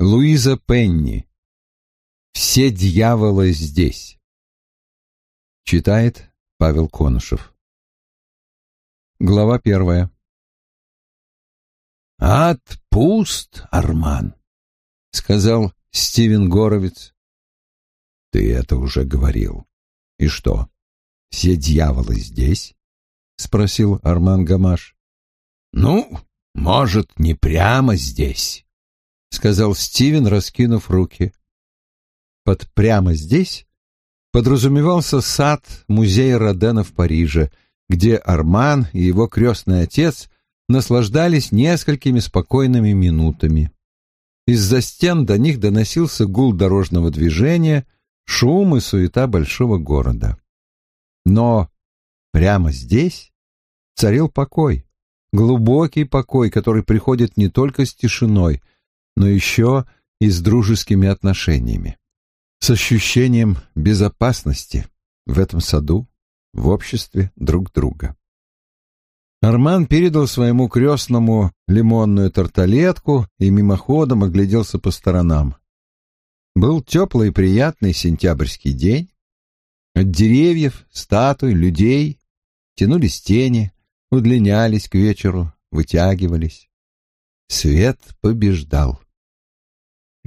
Луиза Пенни. Все дьяволы здесь. Читает Павел Конышев. Глава первая. «Ад пуст, Арман», — сказал Стивен Горовец. «Ты это уже говорил. И что, все дьяволы здесь?» — спросил Арман Гамаш. «Ну, может, не прямо здесь», — сказал Стивен, раскинув руки. Под «прямо здесь» подразумевался сад музея Родена в Париже, где Арман и его крестный отец наслаждались несколькими спокойными минутами. Из-за стен до них доносился гул дорожного движения, шум и суета большого города. Но прямо здесь царил покой, глубокий покой, который приходит не только с тишиной, но еще и с дружескими отношениями, с ощущением безопасности в этом саду, в обществе друг друга. Арман передал своему крестному лимонную тарталетку и мимоходом огляделся по сторонам. Был теплый и приятный сентябрьский день. От деревьев, статуй, людей тянулись тени, удлинялись к вечеру, вытягивались. Свет побеждал.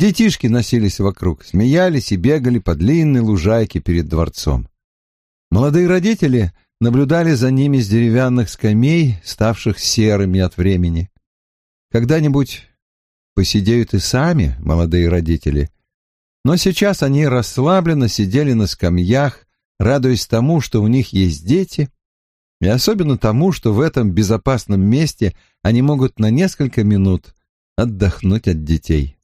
Детишки носились вокруг, смеялись и бегали по длинной лужайке перед дворцом. Молодые родители наблюдали за ними с деревянных скамей, ставших серыми от времени. Когда-нибудь посидеют и сами молодые родители, но сейчас они расслабленно сидели на скамьях, радуясь тому, что у них есть дети, и особенно тому, что в этом безопасном месте они могут на несколько минут отдохнуть от детей.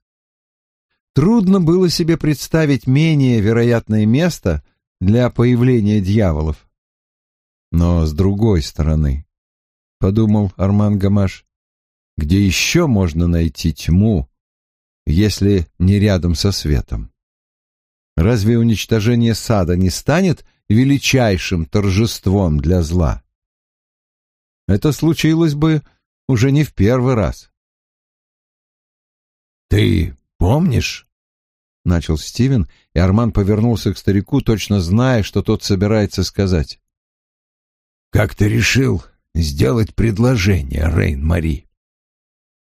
Трудно было себе представить менее вероятное место для появления дьяволов. Но с другой стороны, — подумал Арман Гамаш, — где еще можно найти тьму, если не рядом со светом? Разве уничтожение сада не станет величайшим торжеством для зла? Это случилось бы уже не в первый раз. «Ты помнишь?» — начал Стивен, и Арман повернулся к старику, точно зная, что тот собирается сказать. «Как ты решил сделать предложение, Рейн-Мари?»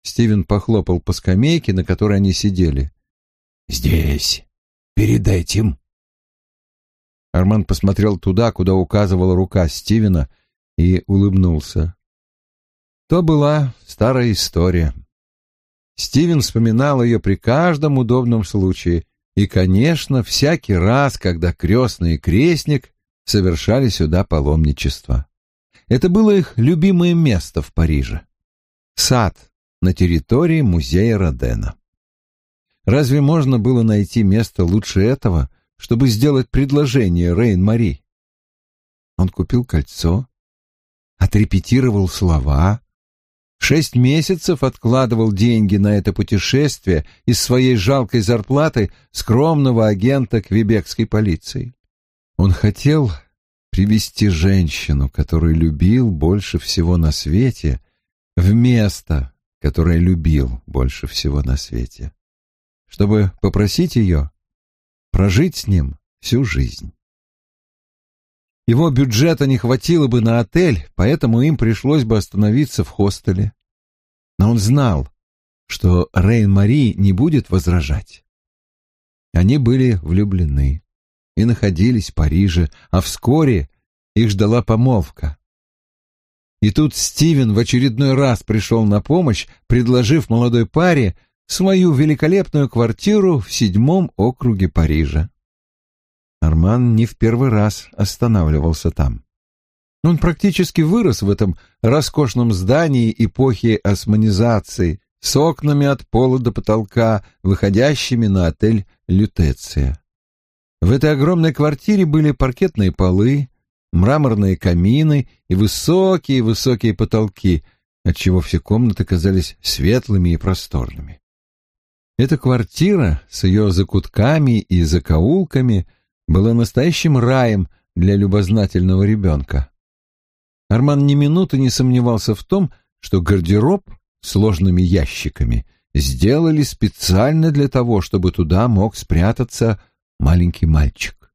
Стивен похлопал по скамейке, на которой они сидели. «Здесь, перед этим». Арман посмотрел туда, куда указывала рука Стивена, и улыбнулся. То была старая история. Стивен вспоминал ее при каждом удобном случае, и, конечно, всякий раз, когда крестный и крестник совершали сюда паломничество. Это было их любимое место в Париже. Сад на территории музея Родена. Разве можно было найти место лучше этого, чтобы сделать предложение Рейн-Мари? Он купил кольцо, отрепетировал слова, шесть месяцев откладывал деньги на это путешествие из своей жалкой зарплаты скромного агента квебекской полиции. Он хотел привести женщину, которую любил больше всего на свете, в место, которое любил больше всего на свете, чтобы попросить ее прожить с ним всю жизнь. Его бюджета не хватило бы на отель, поэтому им пришлось бы остановиться в хостеле. Но он знал, что Рейн-Мари не будет возражать. Они были влюблены и находились в Париже, а вскоре их ждала помолвка. И тут Стивен в очередной раз пришел на помощь, предложив молодой паре свою великолепную квартиру в седьмом округе Парижа. Арман не в первый раз останавливался там. Он практически вырос в этом роскошном здании эпохи османизации, с окнами от пола до потолка, выходящими на отель «Лютеция». В этой огромной квартире были паркетные полы, мраморные камины и высокие-высокие потолки, отчего все комнаты казались светлыми и просторными. Эта квартира с ее закутками и закоулками — было настоящим раем для любознательного ребенка. Арман ни минуты не сомневался в том, что гардероб сложными ящиками сделали специально для того, чтобы туда мог спрятаться маленький мальчик.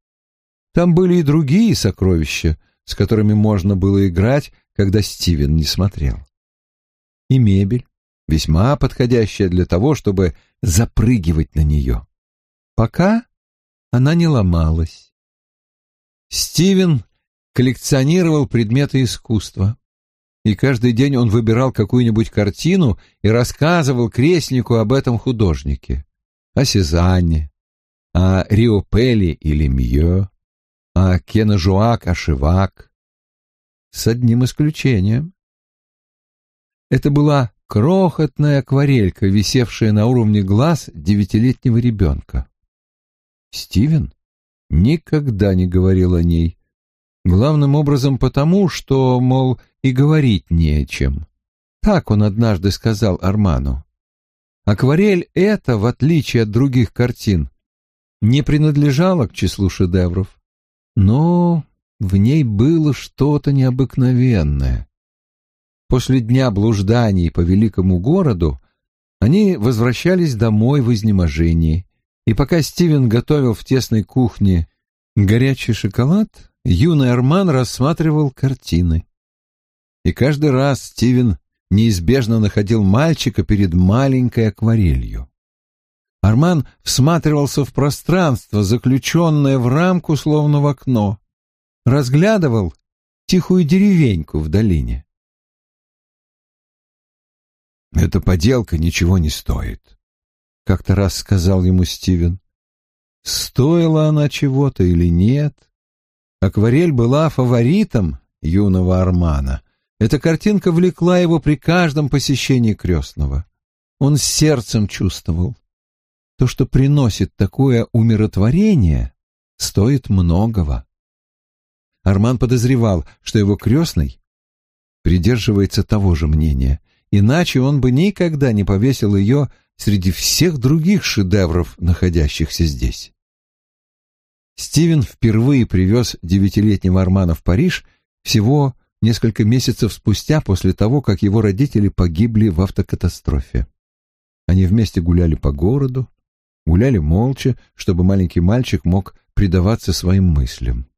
Там были и другие сокровища, с которыми можно было играть, когда Стивен не смотрел. И мебель, весьма подходящая для того, чтобы запрыгивать на нее. Пока она не ломалась. Стивен коллекционировал предметы искусства, и каждый день он выбирал какую-нибудь картину и рассказывал крестнику об этом художнике, о Сезанне, о Рио Пелли или Мьё, о Кенажуак Ашивак, с одним исключением. Это была крохотная акварелька, висевшая на уровне глаз девятилетнего ребенка. Стивен никогда не говорил о ней, главным образом потому, что, мол, и говорить не о чем. Так он однажды сказал Арману. Акварель эта, в отличие от других картин, не принадлежала к числу шедевров, но в ней было что-то необыкновенное. После дня блужданий по великому городу они возвращались домой в изнеможении, и пока Стивен готовил в тесной кухне горячий шоколад, юный Арман рассматривал картины. И каждый раз Стивен неизбежно находил мальчика перед маленькой акварелью. Арман всматривался в пространство, заключенное в рамку, словно в окно, разглядывал тихую деревеньку в долине. «Эта поделка ничего не стоит», — как-то раз сказал ему Стивен. Стоила она чего-то или нет? Акварель была фаворитом юного Армана. Эта картинка влекла его при каждом посещении крестного. Он сердцем чувствовал. То, что приносит такое умиротворение, стоит многого. Арман подозревал, что его крестный придерживается того же мнения, иначе он бы никогда не повесил ее среди всех других шедевров, находящихся здесь. Стивен впервые привез девятилетнего Армана в Париж всего несколько месяцев спустя после того, как его родители погибли в автокатастрофе. Они вместе гуляли по городу, гуляли молча, чтобы маленький мальчик мог предаваться своим мыслям.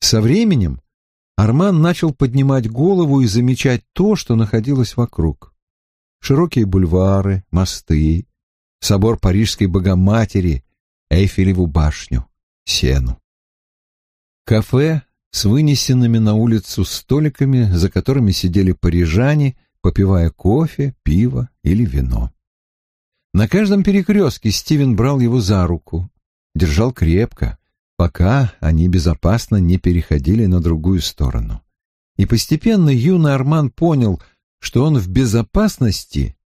Со временем Арман начал поднимать голову и замечать то, что находилось вокруг. Широкие бульвары, мосты, собор Парижской Богоматери, Эйфелеву башню сену. Кафе с вынесенными на улицу столиками, за которыми сидели парижане, попивая кофе, пиво или вино. На каждом перекрестке Стивен брал его за руку, держал крепко, пока они безопасно не переходили на другую сторону. И постепенно юный Арман понял, что он в безопасности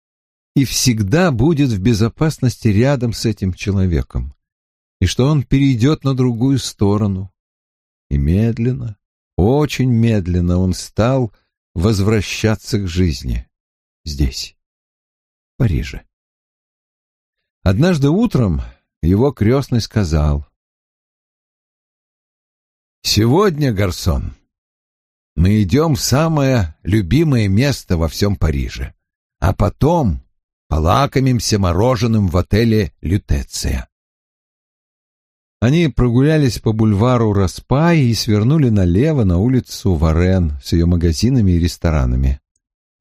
и всегда будет в безопасности рядом с этим человеком и что он перейдет на другую сторону. И медленно, очень медленно он стал возвращаться к жизни здесь, в Париже. Однажды утром его крестный сказал, «Сегодня, Гарсон, мы идем в самое любимое место во всем Париже, а потом полакомимся мороженым в отеле «Лютеция». Они прогулялись по бульвару Распай и свернули налево на улицу Варен с ее магазинами и ресторанами.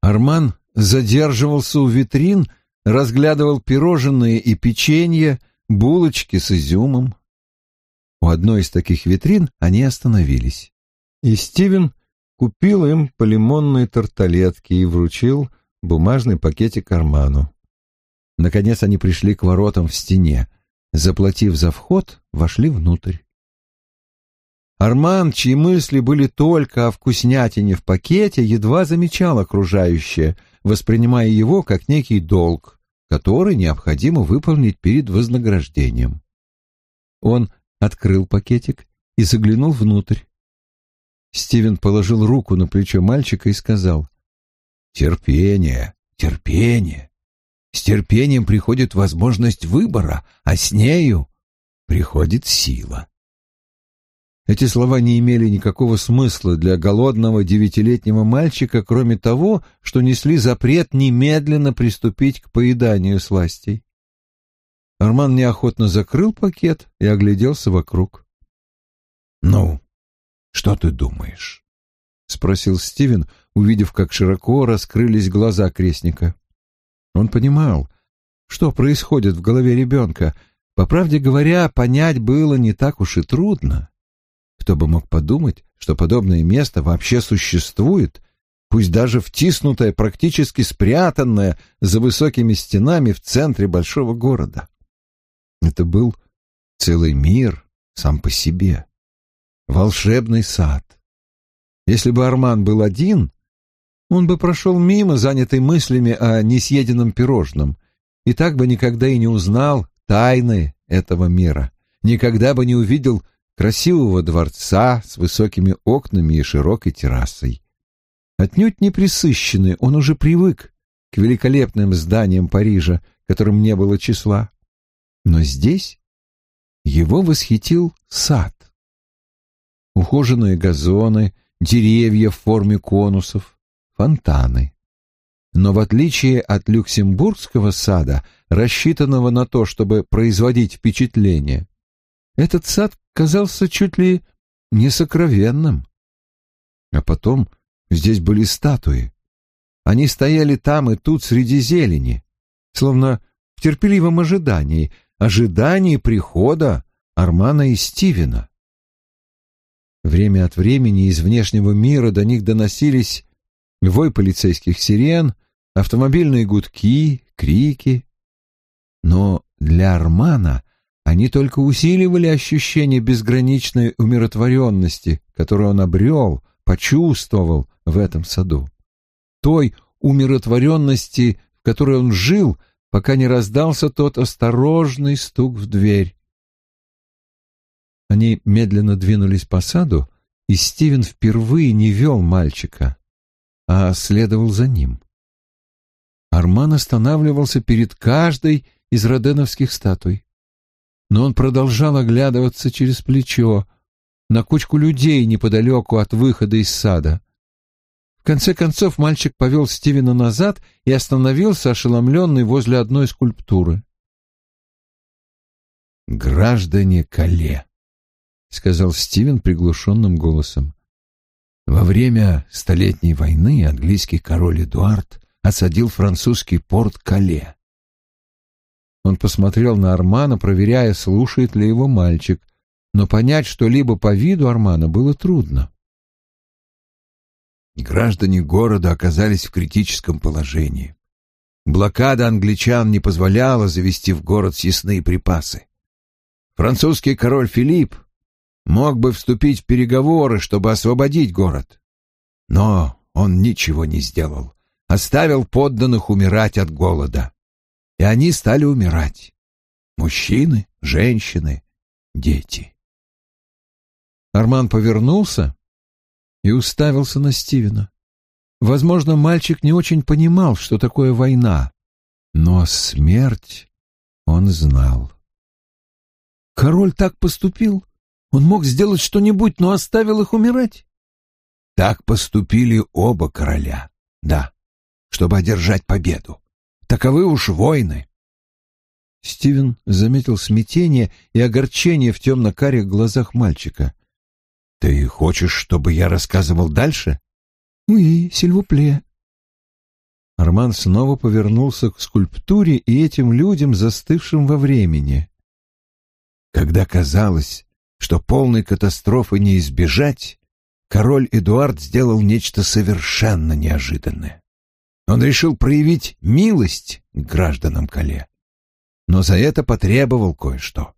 Арман задерживался у витрин, разглядывал пирожные и печенье, булочки с изюмом. У одной из таких витрин они остановились. И Стивен купил им по лимонной тарталетке и вручил бумажный пакетик Арману. Наконец они пришли к воротам в стене — Заплатив за вход, вошли внутрь. Арман, чьи мысли были только о вкуснятине в пакете, едва замечал окружающее, воспринимая его как некий долг, который необходимо выполнить перед вознаграждением. Он открыл пакетик и заглянул внутрь. Стивен положил руку на плечо мальчика и сказал, «Терпение, терпение. С терпением приходит возможность выбора, а с нею приходит сила. Эти слова не имели никакого смысла для голодного девятилетнего мальчика, кроме того, что несли запрет немедленно приступить к поеданию сластей. Арман неохотно закрыл пакет и огляделся вокруг. «Ну, что ты думаешь?» — спросил Стивен, увидев, как широко раскрылись глаза крестника. Он понимал, что происходит в голове ребенка. По правде говоря, понять было не так уж и трудно. Кто бы мог подумать, что подобное место вообще существует, пусть даже втиснутое, практически спрятанное за высокими стенами в центре большого города. Это был целый мир сам по себе. Волшебный сад. Если бы Арман был один, он бы прошел мимо, занятый мыслями о несъеденном пирожном, и так бы никогда и не узнал тайны этого мира, никогда бы не увидел красивого дворца с высокими окнами и широкой террасой. Отнюдь не присыщенный, он уже привык к великолепным зданиям Парижа, которым не было числа. Но здесь его восхитил сад. Ухоженные газоны, деревья в форме конусов, фонтаны. Но в отличие от люксембургского сада, рассчитанного на то, чтобы производить впечатление, этот сад казался чуть ли не сокровенным. А потом здесь были статуи. Они стояли там и тут среди зелени, словно в терпеливом ожидании, ожидании прихода Армана и Стивена. Время от времени из внешнего мира до них доносились вой полицейских сирен, автомобильные гудки, крики. Но для Армана они только усиливали ощущение безграничной умиротворенности, которую он обрел, почувствовал в этом саду. Той умиротворенности, в которой он жил, пока не раздался тот осторожный стук в дверь. Они медленно двинулись по саду, и Стивен впервые не вел мальчика, а следовал за ним. Арман останавливался перед каждой из роденовских статуй но он продолжал оглядываться через плечо на кучку людей неподалеку от выхода из сада. В конце концов мальчик повел Стивена назад и остановился, ошеломленный возле одной скульптуры. «Граждане Кале», — сказал Стивен приглушенным голосом. Во время Столетней войны английский король Эдуард осадил французский порт Кале. Он посмотрел на Армана, проверяя, слушает ли его мальчик, но понять что-либо по виду Армана было трудно. Граждане города оказались в критическом положении. Блокада англичан не позволяла завести в город съестные припасы. Французский король Филипп мог бы вступить в переговоры, чтобы освободить город. Но он ничего не сделал, оставил подданных умирать от голода и они стали умирать. Мужчины, женщины, дети. Арман повернулся и уставился на Стивена. Возможно, мальчик не очень понимал, что такое война, но смерть он знал. Король так поступил? Он мог сделать что-нибудь, но оставил их умирать? Так поступили оба короля, да, чтобы одержать победу. Таковы уж войны. Стивен заметил смятение и огорчение в темно-карих глазах мальчика. «Ты хочешь, чтобы я рассказывал дальше?» «Oui, сильвупле». Арман снова повернулся к скульптуре и этим людям, застывшим во времени. Когда казалось, что полной катастрофы не избежать, король Эдуард сделал нечто совершенно неожиданное. Он решил проявить милость к гражданам Кале. Но за это потребовал кое-что.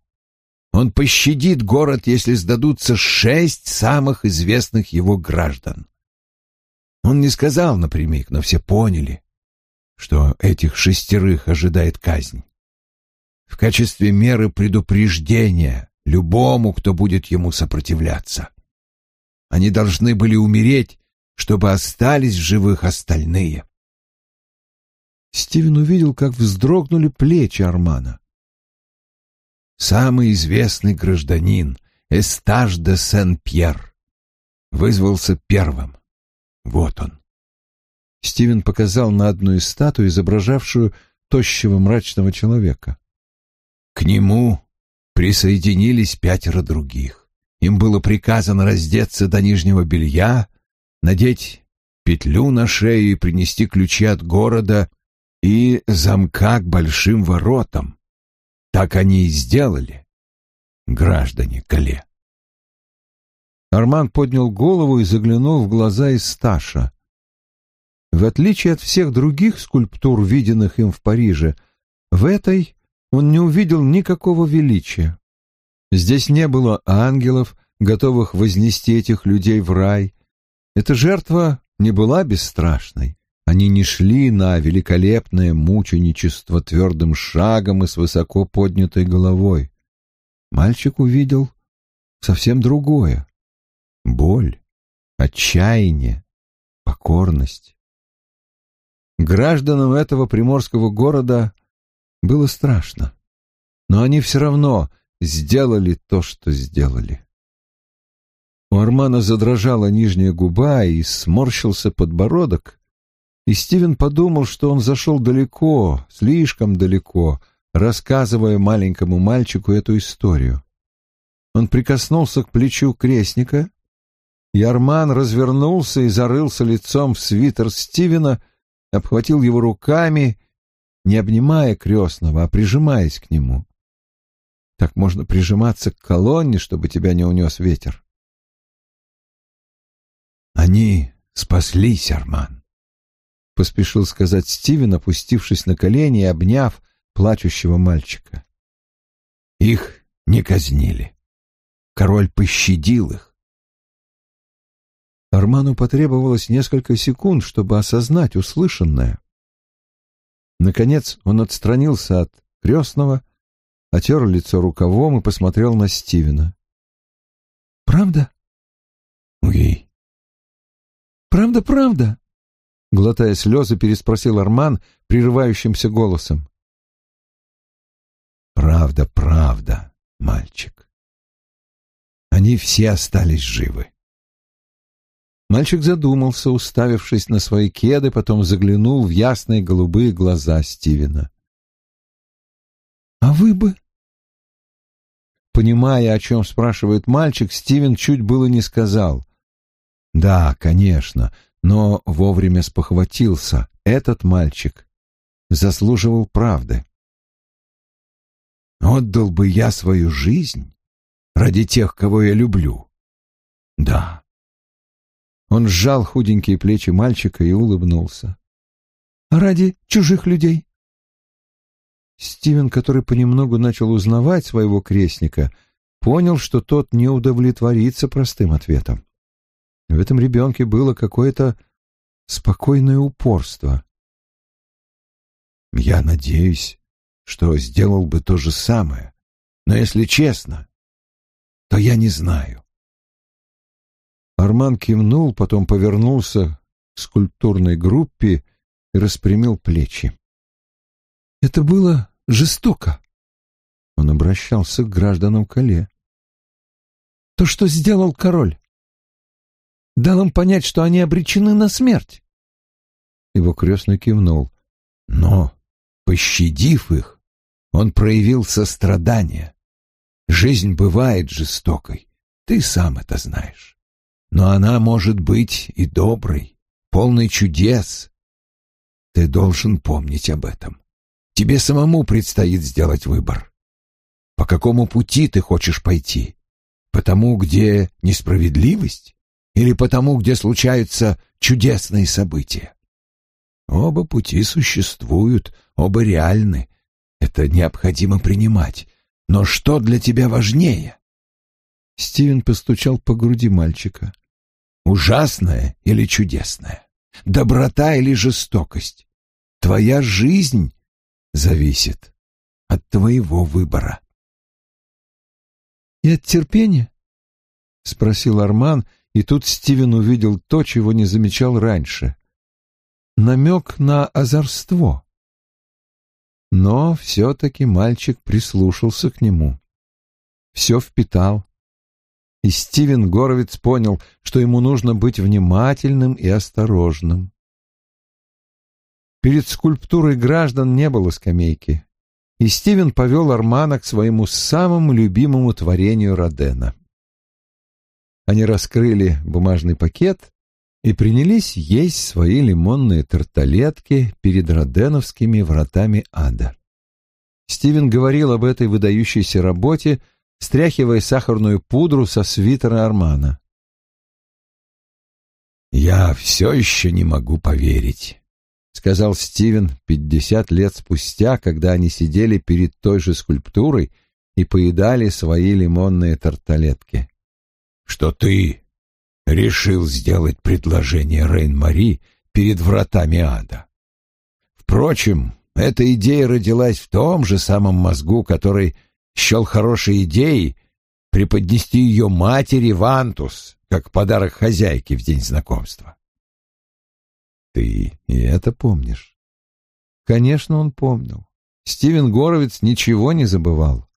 Он пощадит город, если сдадутся шесть самых известных его граждан. Он не сказал напрямик, но все поняли, что этих шестерых ожидает казнь. В качестве меры предупреждения любому, кто будет ему сопротивляться. Они должны были умереть, чтобы остались в живых остальные. Стивен увидел, как вздрогнули плечи Армана. Самый известный гражданин Эстаж де Сен-Пьер. Вызвался первым. Вот он. Стивен показал на одну из статуй, изображавшую тощего мрачного человека. К нему присоединились пятеро других. Им было приказано раздеться до нижнего белья, надеть петлю на шею и принести ключи от города и замка к большим воротам. Так они и сделали, граждане Кале. Арман поднял голову и заглянул в глаза из Сташа. В отличие от всех других скульптур, виденных им в Париже, в этой он не увидел никакого величия. Здесь не было ангелов, готовых вознести этих людей в рай. Эта жертва не была бесстрашной. Они не шли на великолепное мученичество твердым шагом и с высоко поднятой головой. Мальчик увидел совсем другое — боль, отчаяние, покорность. Гражданам этого приморского города было страшно, но они все равно сделали то, что сделали. У Армана задрожала нижняя губа и сморщился подбородок, и Стивен подумал, что он зашел далеко, слишком далеко, рассказывая маленькому мальчику эту историю. Он прикоснулся к плечу крестника, и Арман развернулся и зарылся лицом в свитер Стивена, обхватил его руками, не обнимая крестного, а прижимаясь к нему. Так можно прижиматься к колонне, чтобы тебя не унес ветер. Они спаслись, Арман. — поспешил сказать Стивен, опустившись на колени и обняв плачущего мальчика. «Их не казнили. Король пощадил их». Арману потребовалось несколько секунд, чтобы осознать услышанное. Наконец он отстранился от крестного, отер лицо рукавом и посмотрел на Стивена. «Правда?» «Уй». «Правда, правда?» глотая слезы, переспросил Арман прерывающимся голосом. «Правда, правда, мальчик. Они все остались живы». Мальчик задумался, уставившись на свои кеды, потом заглянул в ясные голубые глаза Стивена. «А вы бы?» Понимая, о чем спрашивает мальчик, Стивен чуть было не сказал. «Да, конечно, но вовремя спохватился. Этот мальчик заслуживал правды. Отдал бы я свою жизнь ради тех, кого я люблю. Да. Он сжал худенькие плечи мальчика и улыбнулся. Ради чужих людей? Стивен, который понемногу начал узнавать своего крестника, понял, что тот не удовлетворится простым ответом. В этом ребенке было какое-то спокойное упорство. Я надеюсь, что сделал бы то же самое, но если честно, то я не знаю. Арман кивнул, потом повернулся к скульптурной группе и распрямил плечи. Это было жестоко. Он обращался к гражданам Кале. То, что сделал король, дал им понять, что они обречены на смерть. Его крестный кивнул. Но, пощадив их, он проявил сострадание. Жизнь бывает жестокой, ты сам это знаешь. Но она может быть и доброй, полной чудес. Ты должен помнить об этом. Тебе самому предстоит сделать выбор. По какому пути ты хочешь пойти? По тому, где несправедливость? или потому, где случаются чудесные события. Оба пути существуют, оба реальны. Это необходимо принимать. Но что для тебя важнее? Стивен постучал по груди мальчика. Ужасное или чудесное? Доброта или жестокость? Твоя жизнь зависит от твоего выбора. «И от терпения?» — спросил Арман, и тут Стивен увидел то, чего не замечал раньше. Намек на озорство. Но все-таки мальчик прислушался к нему. Все впитал. И Стивен Горовиц понял, что ему нужно быть внимательным и осторожным. Перед скульптурой граждан не было скамейки, и Стивен повел Армана к своему самому любимому творению Родена. Они раскрыли бумажный пакет и принялись есть свои лимонные тарталетки перед роденовскими вратами ада. Стивен говорил об этой выдающейся работе, стряхивая сахарную пудру со свитера Армана. «Я все еще не могу поверить», — сказал Стивен пятьдесят лет спустя, когда они сидели перед той же скульптурой и поедали свои лимонные тарталетки. «Что ты решил сделать предложение Рейн-Мари перед вратами ада. Впрочем, эта идея родилась в том же самом мозгу, который счел хорошей идеей преподнести ее матери Вантус как подарок хозяйке в день знакомства. Ты и это помнишь? Конечно, он помнил. Стивен Горовец ничего не забывал.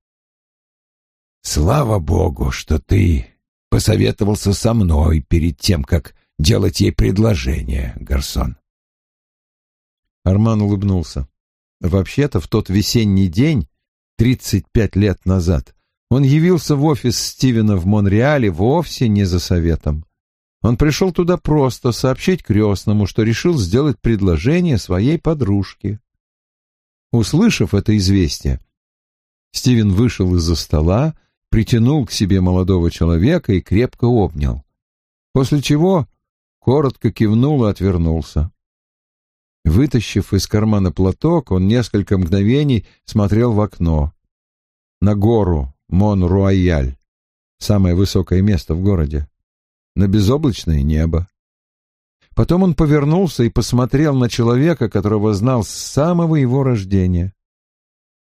Слава богу, что ты посоветовался со мной перед тем, как делать ей предложение, Гарсон. Арман улыбнулся. Вообще-то в тот весенний день, тридцать пять лет назад, он явился в офис Стивена в Монреале вовсе не за советом. Он пришел туда просто сообщить крестному, что решил сделать предложение своей подружке. Услышав это известие, Стивен вышел из-за стола, притянул к себе молодого человека и крепко обнял. После чего коротко кивнул и отвернулся. Вытащив из кармана платок, он несколько мгновений смотрел в окно. На гору Мон-Руаяль, самое высокое место в городе, на безоблачное небо. Потом он повернулся и посмотрел на человека, которого знал с самого его рождения.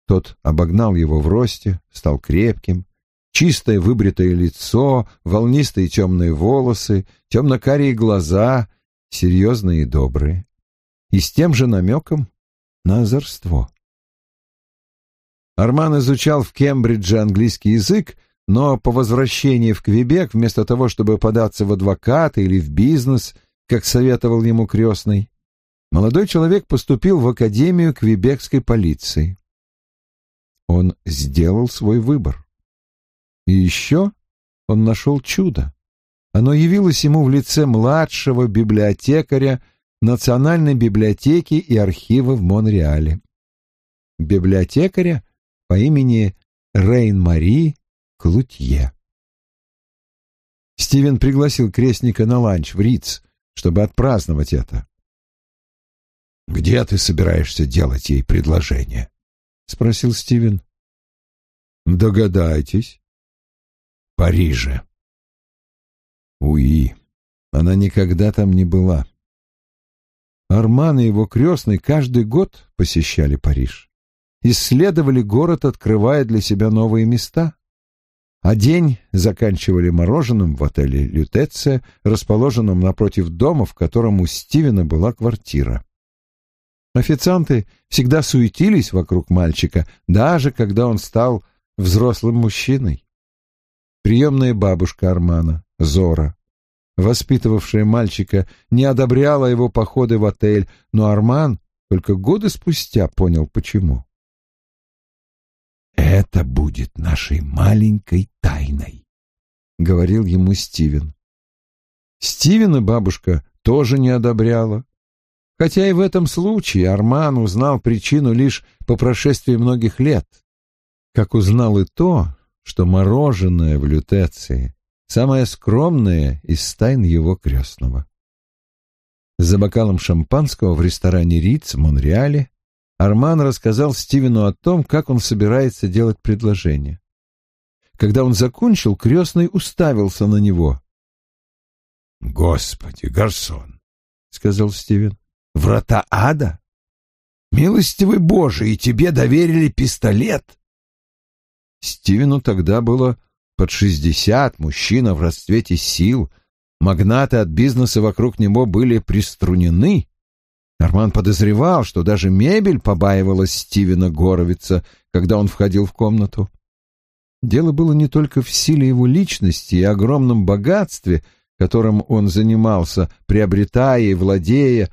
Тот обогнал его в росте, стал крепким, Чистое выбритое лицо, волнистые темные волосы, темно-карие глаза, серьезные и добрые. И с тем же намеком на озорство. Арман изучал в Кембридже английский язык, но по возвращении в Квебек, вместо того, чтобы податься в адвокаты или в бизнес, как советовал ему крестный, молодой человек поступил в Академию Квебекской полиции. Он сделал свой выбор. И еще он нашел чудо. Оно явилось ему в лице младшего библиотекаря Национальной библиотеки и архива в Монреале. Библиотекаря по имени Рейн-Мари Клутье. Стивен пригласил крестника на ланч в Риц, чтобы отпраздновать это. «Где ты собираешься делать ей предложение?» — спросил Стивен. «Догадайтесь». Париже. Уи, она никогда там не была. Арман и его крестный каждый год посещали Париж. Исследовали город, открывая для себя новые места. А день заканчивали мороженым в отеле «Лютеция», расположенном напротив дома, в котором у Стивена была квартира. Официанты всегда суетились вокруг мальчика, даже когда он стал взрослым мужчиной приемная бабушка Армана, Зора. Воспитывавшая мальчика не одобряла его походы в отель, но Арман только годы спустя понял, почему. «Это будет нашей маленькой тайной», — говорил ему Стивен. Стивена бабушка тоже не одобряла. Хотя и в этом случае Арман узнал причину лишь по прошествии многих лет. Как узнал и то, что мороженое в лютеции самое скромное из тайн его крестного. За бокалом шампанского в ресторане Риц в Монреале Арман рассказал Стивену о том, как он собирается делать предложение. Когда он закончил, крестный уставился на него. «Господи, Гарсон!» — сказал Стивен. «Врата ада? Милостивый Боже, и тебе доверили пистолет!» Стивену тогда было под шестьдесят, мужчина в расцвете сил, магнаты от бизнеса вокруг него были приструнены. Арман подозревал, что даже мебель побаивалась Стивена Горовица, когда он входил в комнату. Дело было не только в силе его личности и огромном богатстве, которым он занимался, приобретая и владея,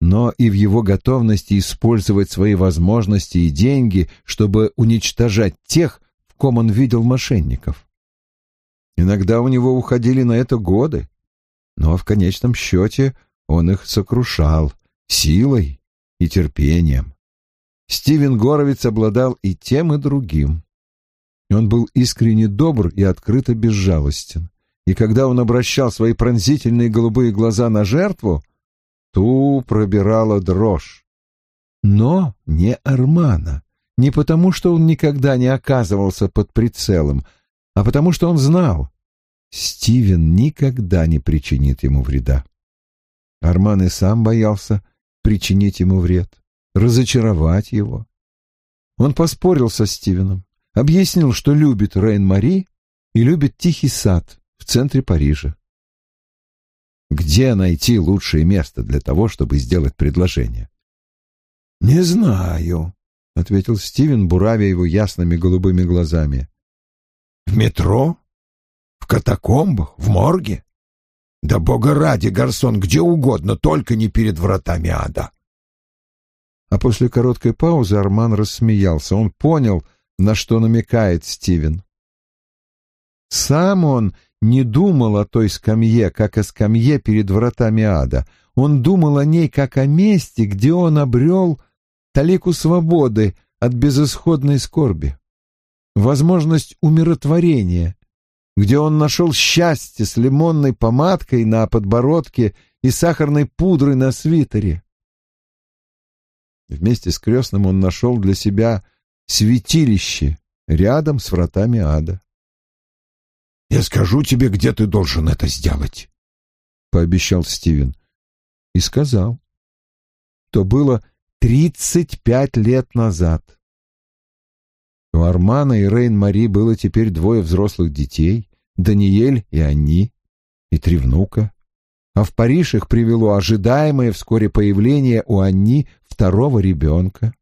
но и в его готовности использовать свои возможности и деньги, чтобы уничтожать тех, в ком он видел мошенников. Иногда у него уходили на это годы, но в конечном счете он их сокрушал силой и терпением. Стивен Горовиц обладал и тем, и другим. Он был искренне добр и открыто безжалостен. И когда он обращал свои пронзительные голубые глаза на жертву, ту пробирала дрожь. Но не Армана. Не потому, что он никогда не оказывался под прицелом, а потому что он знал, Стивен никогда не причинит ему вреда. Арман и сам боялся причинить ему вред, разочаровать его. Он поспорил со Стивеном, объяснил, что любит Рейн-Мари и любит тихий сад в центре Парижа. Где найти лучшее место для того, чтобы сделать предложение? «Не знаю», — ответил Стивен, буравя его ясными голубыми глазами. «В метро? В катакомбах? В морге? Да бога ради, Гарсон, где угодно, только не перед вратами ада!» А после короткой паузы Арман рассмеялся. Он понял, на что намекает Стивен. Сам он не думал о той скамье, как о скамье перед вратами ада. Он думал о ней, как о месте, где он обрел талику свободы от безысходной скорби, возможность умиротворения, где он нашел счастье с лимонной помадкой на подбородке и сахарной пудрой на свитере. Вместе с крестным он нашел для себя святилище рядом с вратами ада. Я скажу тебе, где ты должен это сделать, — пообещал Стивен. И сказал. То было тридцать пять лет назад. У Армана и Рейн-Мари было теперь двое взрослых детей, Даниэль и Анни, и три внука. А в Париж их привело ожидаемое вскоре появление у Анни второго ребенка.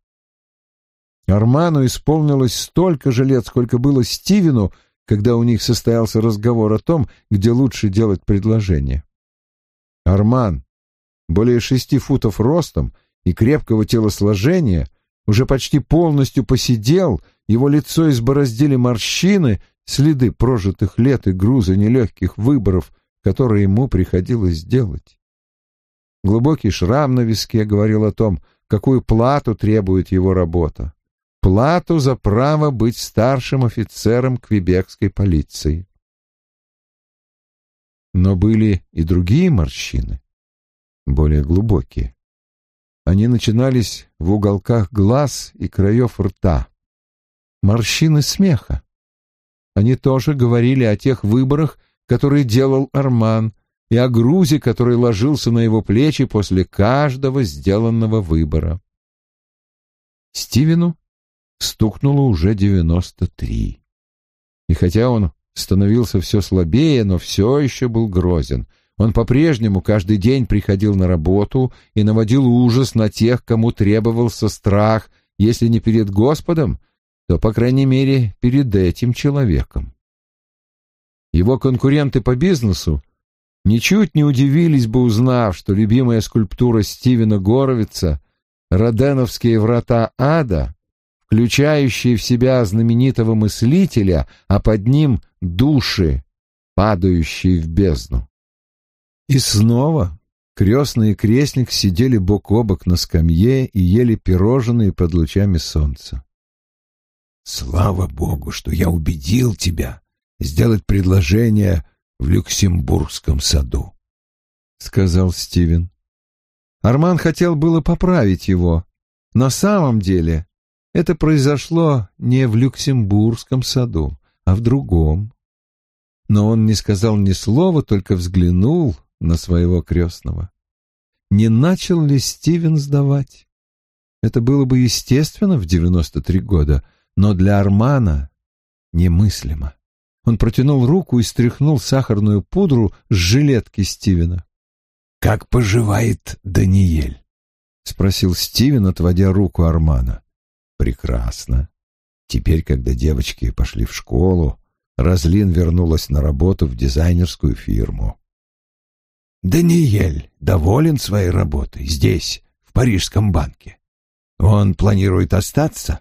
Арману исполнилось столько же лет, сколько было Стивену, когда у них состоялся разговор о том, где лучше делать предложение. Арман, более шести футов ростом и крепкого телосложения, уже почти полностью посидел, его лицо избороздили морщины, следы прожитых лет и груза нелегких выборов, которые ему приходилось делать. Глубокий шрам на виске говорил о том, какую плату требует его работа плату за право быть старшим офицером квебекской полиции. Но были и другие морщины, более глубокие. Они начинались в уголках глаз и краев рта. Морщины смеха. Они тоже говорили о тех выборах, которые делал Арман, и о грузе, который ложился на его плечи после каждого сделанного выбора. Стивену стукнуло уже девяносто три. И хотя он становился все слабее, но все еще был грозен. Он по-прежнему каждый день приходил на работу и наводил ужас на тех, кому требовался страх, если не перед Господом, то, по крайней мере, перед этим человеком. Его конкуренты по бизнесу ничуть не удивились бы, узнав, что любимая скульптура Стивена Горовица «Роденовские врата ада» включающие в себя знаменитого мыслителя, а под ним души, падающие в бездну. И снова крестный и крестник сидели бок о бок на скамье и ели пирожные под лучами солнца. «Слава Богу, что я убедил тебя сделать предложение в Люксембургском саду», — сказал Стивен. Арман хотел было поправить его. На самом деле это произошло не в Люксембургском саду, а в другом. Но он не сказал ни слова, только взглянул на своего крестного. Не начал ли Стивен сдавать? Это было бы естественно в девяносто три года, но для Армана немыслимо. Он протянул руку и стряхнул сахарную пудру с жилетки Стивена. «Как поживает Даниэль?» — спросил Стивен, отводя руку Армана. Прекрасно. Теперь, когда девочки пошли в школу, Разлин вернулась на работу в дизайнерскую фирму. Даниэль доволен своей работой здесь, в Парижском банке. Он планирует остаться?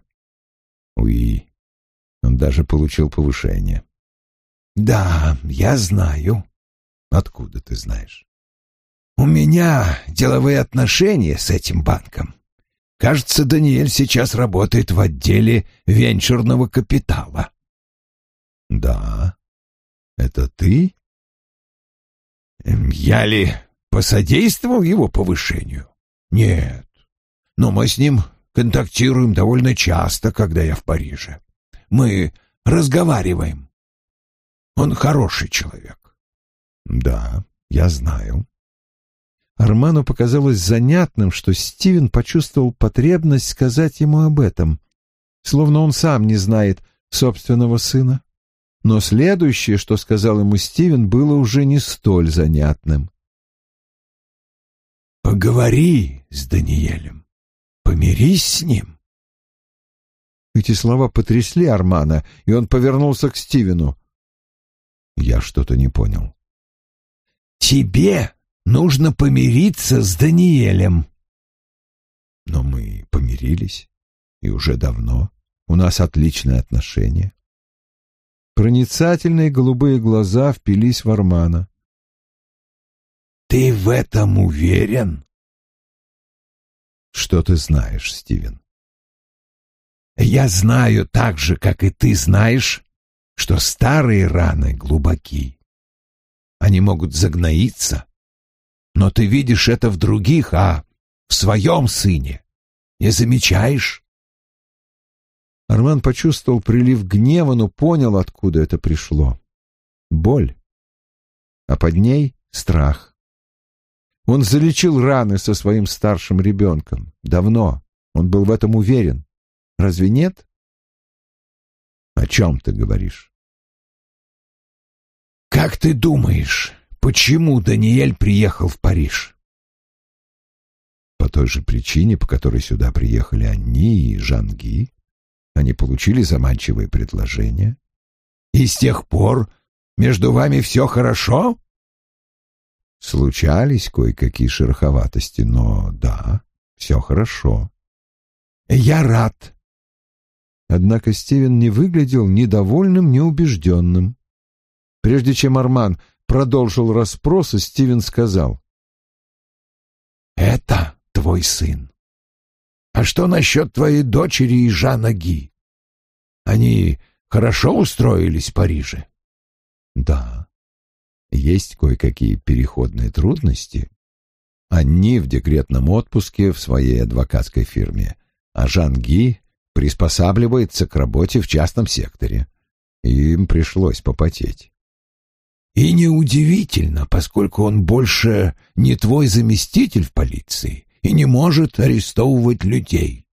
Уи. Он даже получил повышение. Да, я знаю. Откуда ты знаешь? У меня деловые отношения с этим банком. Кажется, Даниэль сейчас работает в отделе венчурного капитала. Да. Это ты? Эм, я ли посодействовал его повышению? Нет. Но мы с ним контактируем довольно часто, когда я в Париже. Мы разговариваем. Он хороший человек. Да, я знаю. Арману показалось занятным, что Стивен почувствовал потребность сказать ему об этом, словно он сам не знает собственного сына. Но следующее, что сказал ему Стивен, было уже не столь занятным. «Поговори с Даниэлем, помирись с ним». Эти слова потрясли Армана, и он повернулся к Стивену. Я что-то не понял. «Тебе Нужно помириться с Даниэлем. Но мы помирились, и уже давно. У нас отличные отношения. Проницательные голубые глаза впились в Армана. «Ты в этом уверен?» «Что ты знаешь, Стивен?» «Я знаю так же, как и ты знаешь, что старые раны глубоки. Они могут загноиться, но ты видишь это в других, а в своем сыне. Не замечаешь? Арман почувствовал прилив гнева, но понял, откуда это пришло. Боль. А под ней страх. Он залечил раны со своим старшим ребенком. Давно. Он был в этом уверен. Разве нет? О чем ты говоришь? Как ты думаешь, Почему Даниэль приехал в Париж? По той же причине, по которой сюда приехали они и Жанги. Они получили заманчивые предложения. И с тех пор между вами все хорошо? Случались кое-какие шероховатости, но да, все хорошо. Я рад. Однако Стивен не выглядел ни довольным, ни убежденным. Прежде чем Арман продолжил расспросы, Стивен сказал. «Это твой сын. А что насчет твоей дочери и Жана Ги? Они хорошо устроились в Париже?» «Да. Есть кое-какие переходные трудности. Они в декретном отпуске в своей адвокатской фирме, а Жан Ги приспосабливается к работе в частном секторе. Им пришлось попотеть. И неудивительно, поскольку он больше не твой заместитель в полиции и не может арестовывать людей.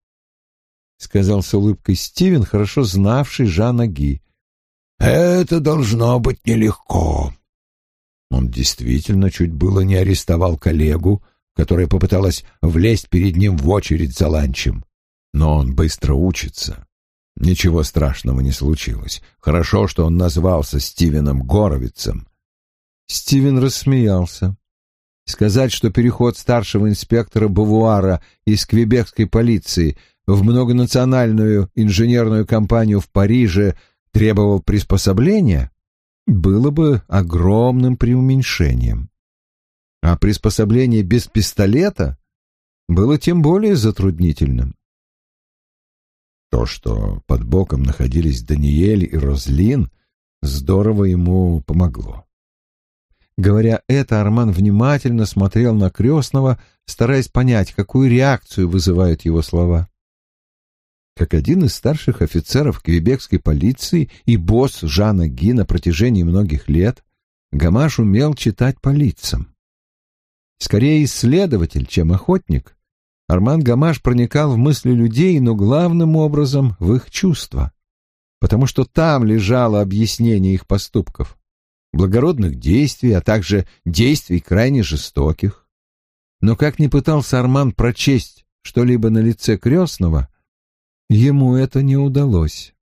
— сказал с улыбкой Стивен, хорошо знавший Жана Ги. — Это должно быть нелегко. Он действительно чуть было не арестовал коллегу, которая попыталась влезть перед ним в очередь за ланчем. Но он быстро учится. Ничего страшного не случилось. Хорошо, что он назвался Стивеном Горовицем, Стивен рассмеялся. Сказать, что переход старшего инспектора Бавуара из квебекской полиции в многонациональную инженерную компанию в Париже требовал приспособления, было бы огромным преуменьшением. А приспособление без пистолета было тем более затруднительным. То, что под боком находились Даниэль и Розлин, здорово ему помогло. Говоря это, Арман внимательно смотрел на крестного, стараясь понять, какую реакцию вызывают его слова. Как один из старших офицеров квебекской полиции и босс Жана Ги на протяжении многих лет, Гамаш умел читать по лицам. Скорее исследователь, чем охотник, Арман Гамаш проникал в мысли людей, но главным образом в их чувства, потому что там лежало объяснение их поступков благородных действий, а также действий крайне жестоких. Но как ни пытался Арман прочесть что-либо на лице крестного, ему это не удалось.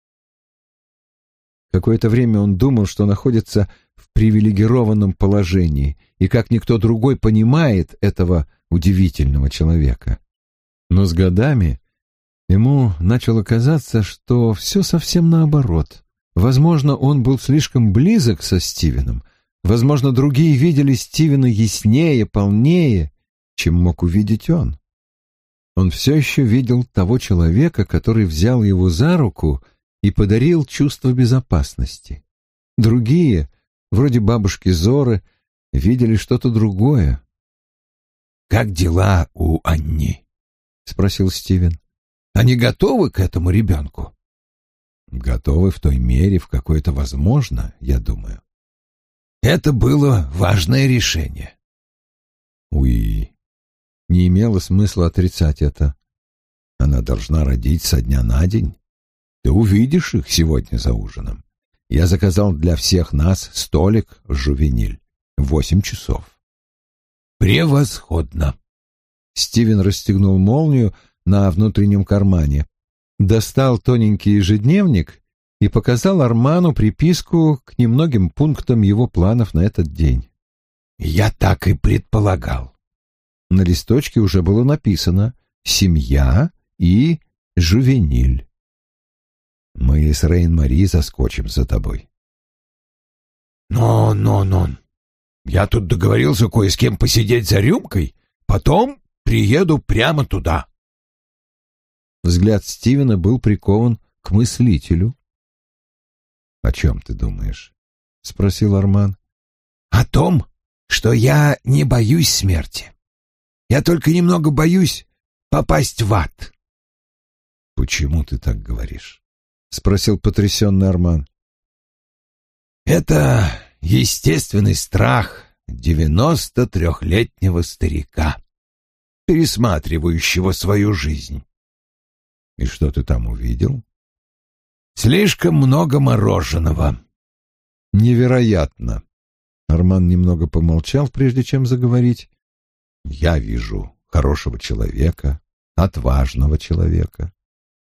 Какое-то время он думал, что находится в привилегированном положении и как никто другой понимает этого удивительного человека. Но с годами ему начало казаться, что все совсем наоборот. Возможно, он был слишком близок со Стивеном, возможно, другие видели Стивена яснее, полнее, чем мог увидеть он. Он все еще видел того человека, который взял его за руку и подарил чувство безопасности. Другие, вроде бабушки Зоры, видели что-то другое. «Как дела у Анни?» — спросил Стивен. «Они готовы к этому ребенку?» «Готовы в той мере, в какой это возможно, я думаю». «Это было важное решение». «Уи, не имело смысла отрицать это. Она должна родить со дня на день. Ты увидишь их сегодня за ужином. Я заказал для всех нас столик в Жувениль. Восемь часов. Превосходно. Стивен расстегнул молнию на внутреннем кармане, достал тоненький ежедневник и показал Арману приписку к немногим пунктам его планов на этот день. «Я так и предполагал. На листочке уже было написано «Семья» и «Жувениль». Мы с Рейн-Мари заскочим за тобой. Но-но-но. Я тут договорился кое с кем посидеть за рюмкой, потом приеду прямо туда. Взгляд Стивена был прикован к мыслителю. — О чем ты думаешь? — спросил Арман. — О том, что я не боюсь смерти. Я только немного боюсь попасть в ад. — Почему ты так говоришь? — спросил потрясенный Арман. — Это естественный страх девяносто трехлетнего старика, пересматривающего свою жизнь. — И что ты там увидел? — Слишком много мороженого. — Невероятно. Арман немного помолчал, прежде чем заговорить. Я вижу хорошего человека, отважного человека.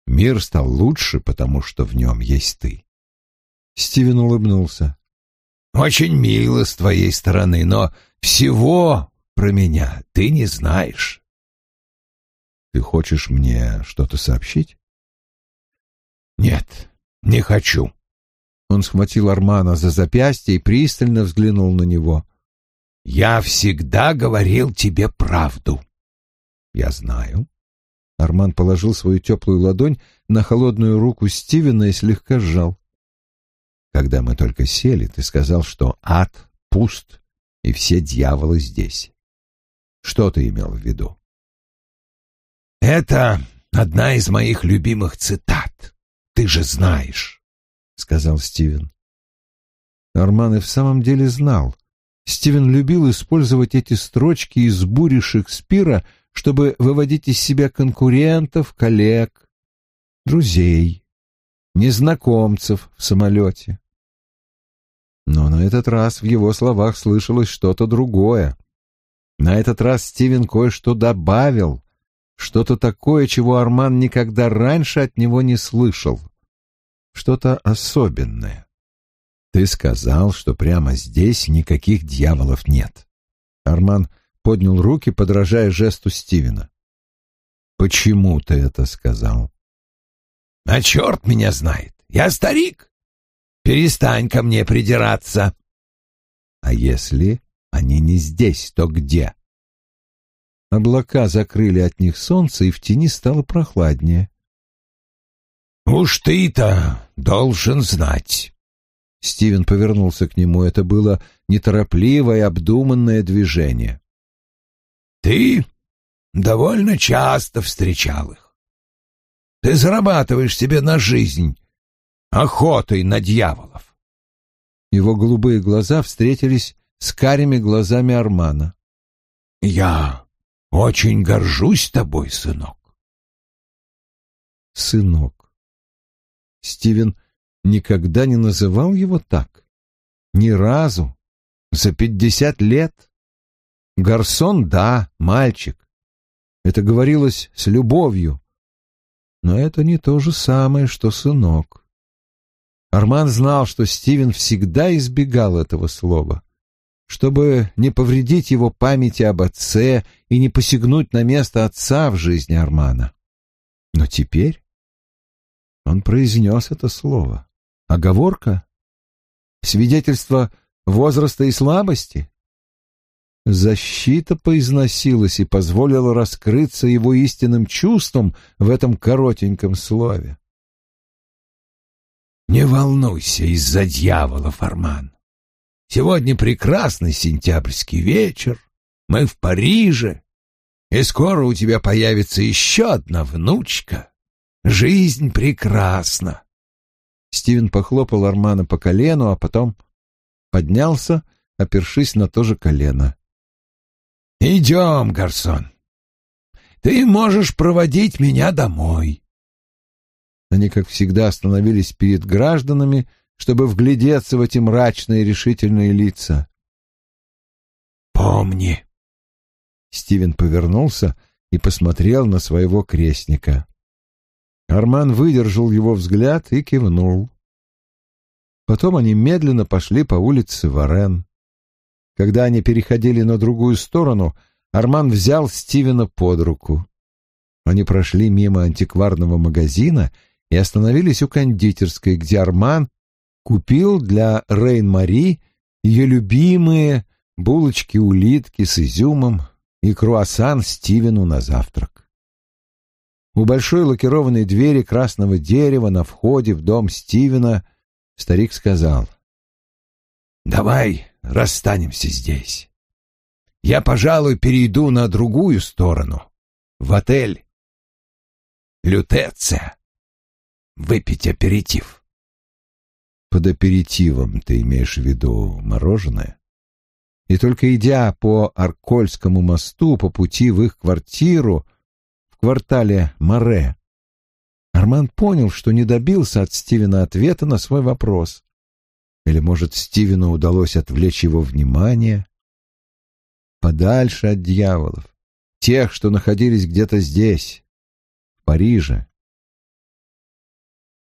Мир стал лучше, потому что в нем есть ты. Стивен улыбнулся. Очень мило с твоей стороны, но всего про меня ты не знаешь. Ты хочешь мне что-то сообщить? Нет, не хочу. Он схватил Армана за запястье и пристально взглянул на него. Я всегда говорил тебе правду. Я знаю. Арман положил свою теплую ладонь на холодную руку Стивена и слегка сжал. Когда мы только сели, ты сказал, что ад пуст, и все дьяволы здесь. Что ты имел в виду? Это одна из моих любимых цитат. Ты же знаешь, — сказал Стивен. Арман и в самом деле знал. Стивен любил использовать эти строчки из бури Шекспира, чтобы выводить из себя конкурентов, коллег, друзей, незнакомцев в самолете. Но на этот раз в его словах слышалось что-то другое. На этот раз Стивен кое-что добавил, что-то такое, чего Арман никогда раньше от него не слышал, что-то особенное. Ты сказал, что прямо здесь никаких дьяволов нет. Арман поднял руки, подражая жесту Стивена. Почему ты это сказал? А черт меня знает. Я старик. Перестань ко мне придираться. А если они не здесь, то где? Облака закрыли от них солнце, и в тени стало прохладнее. Уж ты-то должен знать. Стивен повернулся к нему. Это было неторопливое, обдуманное движение. «Ты довольно часто встречал их. Ты зарабатываешь себе на жизнь охотой на дьяволов». Его голубые глаза встретились с карими глазами Армана. «Я очень горжусь тобой, сынок». «Сынок». Стивен никогда не называл его так. Ни разу. За пятьдесят лет. Гарсон, да, мальчик. Это говорилось с любовью. Но это не то же самое, что сынок. Арман знал, что Стивен всегда избегал этого слова. Чтобы не повредить его памяти об отце и не посягнуть на место отца в жизни Армана. Но теперь он произнес это слово. Оговорка? Свидетельство возраста и слабости? Защита поизносилась и позволила раскрыться его истинным чувствам в этом коротеньком слове. «Не волнуйся из-за дьявола, Фарман. Сегодня прекрасный сентябрьский вечер, мы в Париже, и скоро у тебя появится еще одна внучка. Жизнь прекрасна». Стивен похлопал Армана по колену, а потом поднялся, опершись на то же колено. «Идем, Гарсон. Ты можешь проводить меня домой». Они, как всегда, остановились перед гражданами, чтобы вглядеться в эти мрачные решительные лица. «Помни!» Стивен повернулся и посмотрел на своего крестника. Арман выдержал его взгляд и кивнул. Потом они медленно пошли по улице Варен. Когда они переходили на другую сторону, Арман взял Стивена под руку. Они прошли мимо антикварного магазина и остановились у кондитерской, где Арман купил для Рейн-Мари ее любимые булочки-улитки с изюмом и круассан Стивену на завтрак. У большой лакированной двери красного дерева на входе в дом Стивена старик сказал «Давай расстанемся здесь. Я, пожалуй, перейду на другую сторону, в отель Лютеция, выпить аперитив. Под аперитивом ты имеешь в виду мороженое? И только идя по Аркольскому мосту по пути в их квартиру в квартале Море, Арман понял, что не добился от Стивена ответа на свой вопрос. Или, может, Стивену удалось отвлечь его внимание? Подальше от дьяволов, тех, что находились где-то здесь, в Париже.